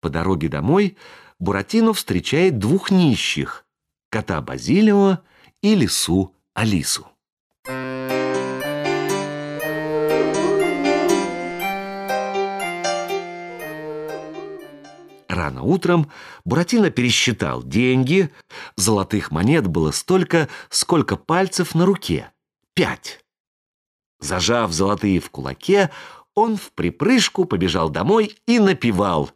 По дороге домой Буратино встречает двух нищих — кота Базилио и лису Алису. Рано утром Буратино пересчитал деньги. Золотых монет было столько, сколько пальцев на руке — пять. Зажав золотые в кулаке, он в припрыжку побежал домой и напевал.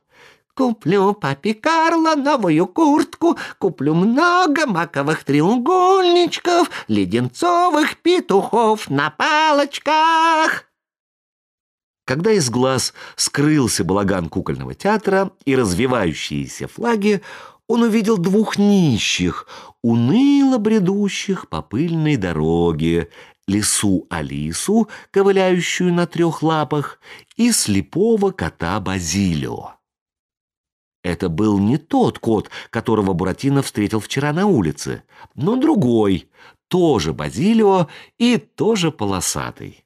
«Куплю папе Карло новую куртку, куплю много маковых треугольничков, леденцовых петухов на палочках». Когда из глаз скрылся балаган кукольного театра и развивающиеся флаги, он увидел двух нищих, уныло бредущих по пыльной дороге, лису Алису, ковыляющую на трех лапах, и слепого кота Базилио. Это был не тот кот, которого Буратино встретил вчера на улице, но другой, тоже Базилио и тоже полосатый.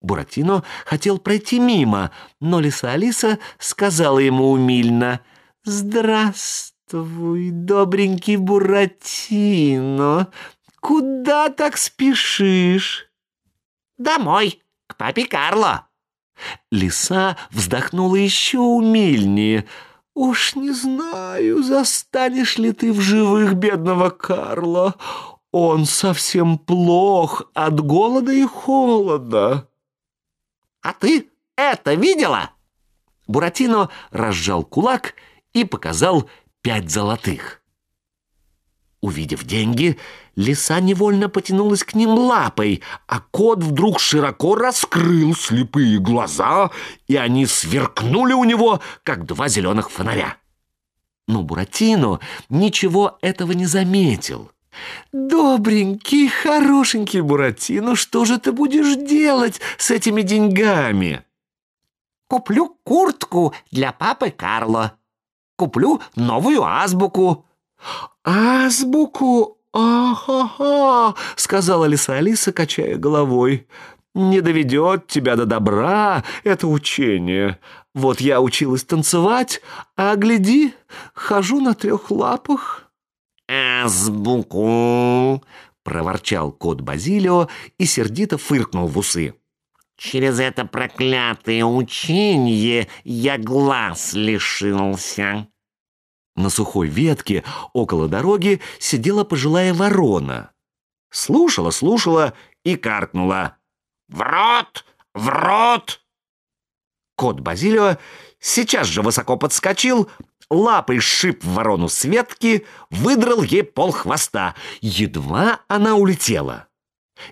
Буратино хотел пройти мимо, но лиса Алиса сказала ему умильно «Здравствуй, добренький Буратино, Куда так спешишь? Домой, к папе Карло. Лиса вздохнула еще умильнее. Уж не знаю, застанешь ли ты в живых бедного Карла. Он совсем плох от голода и холода. А ты это видела? Буратино разжал кулак и показал пять золотых. Увидев деньги, лиса невольно потянулась к ним лапой, а кот вдруг широко раскрыл слепые глаза, и они сверкнули у него, как два зеленых фонаря. Но Буратино ничего этого не заметил. «Добренький, хорошенький Буратино, что же ты будешь делать с этими деньгами?» «Куплю куртку для папы Карло. Куплю новую азбуку». «Азбуку? Ага-ха!» — сказала лиса Алиса, качая головой. «Не доведет тебя до добра это учение. Вот я училась танцевать, а, гляди, хожу на трех лапах». «Азбуку!» — проворчал кот Базилио и сердито фыркнул в усы. «Через это проклятое учение я глаз лишился». На сухой ветке около дороги сидела пожилая ворона. Слушала, слушала и каркнула. «В рот! В рот!» Кот Базилио сейчас же высоко подскочил, лапой сшиб ворону с ветки, выдрал ей пол хвоста. Едва она улетела.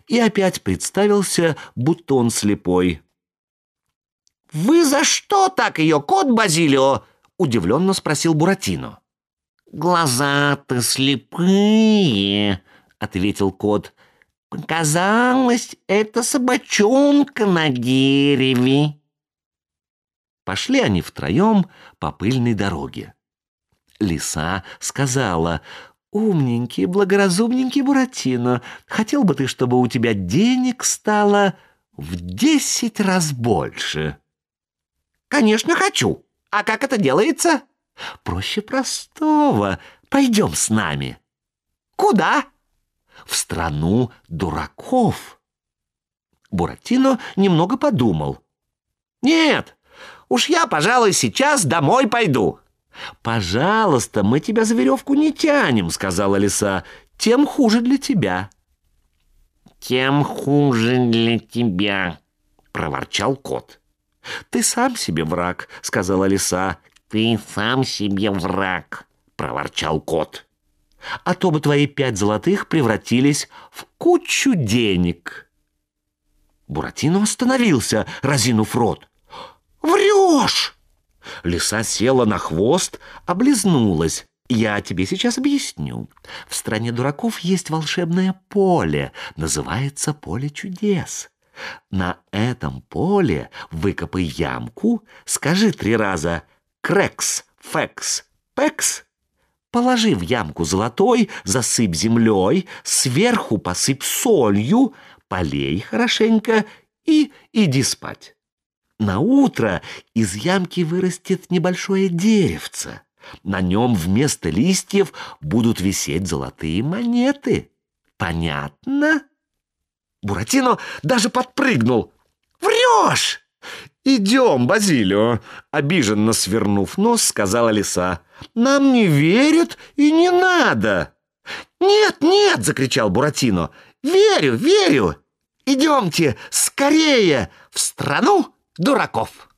И опять представился, будто он слепой. «Вы за что так ее, кот Базилио?» — удивленно спросил Буратино. «Глаза-то слепые», — ответил кот. «Показалось, это собачонка на дереве». Пошли они втроем по пыльной дороге. Лиса сказала, «Умненький, благоразумненький Буратино, хотел бы ты, чтобы у тебя денег стало в десять раз больше?» «Конечно хочу. А как это делается?» «Проще простого. Пойдем с нами». «Куда?» «В страну дураков». Буратино немного подумал. «Нет, уж я, пожалуй, сейчас домой пойду». «Пожалуйста, мы тебя за веревку не тянем», — сказала лиса. «Тем хуже для тебя». «Тем хуже для тебя», — проворчал кот. «Ты сам себе враг», — сказала лиса. «Ты сам себе враг», — проворчал кот. «А то бы твои пять золотых превратились в кучу денег». Буратино остановился, разинув рот. «Врешь!» Лиса села на хвост, облизнулась. «Я тебе сейчас объясню. В стране дураков есть волшебное поле, называется поле чудес». На этом поле выкопай ямку, скажи три раза «крекс», «фекс», «пекс». Положи в ямку золотой, засыпь землей, сверху посыпь солью, полей хорошенько и иди спать. На утро из ямки вырастет небольшое деревце. На нем вместо листьев будут висеть золотые монеты. Понятно? Буратино даже подпрыгнул. «Врешь!» «Идем, Базилио!» — обиженно свернув нос, сказала лиса. «Нам не верят и не надо!» «Нет, нет!» — закричал Буратино. «Верю, верю! Идемте скорее в страну дураков!»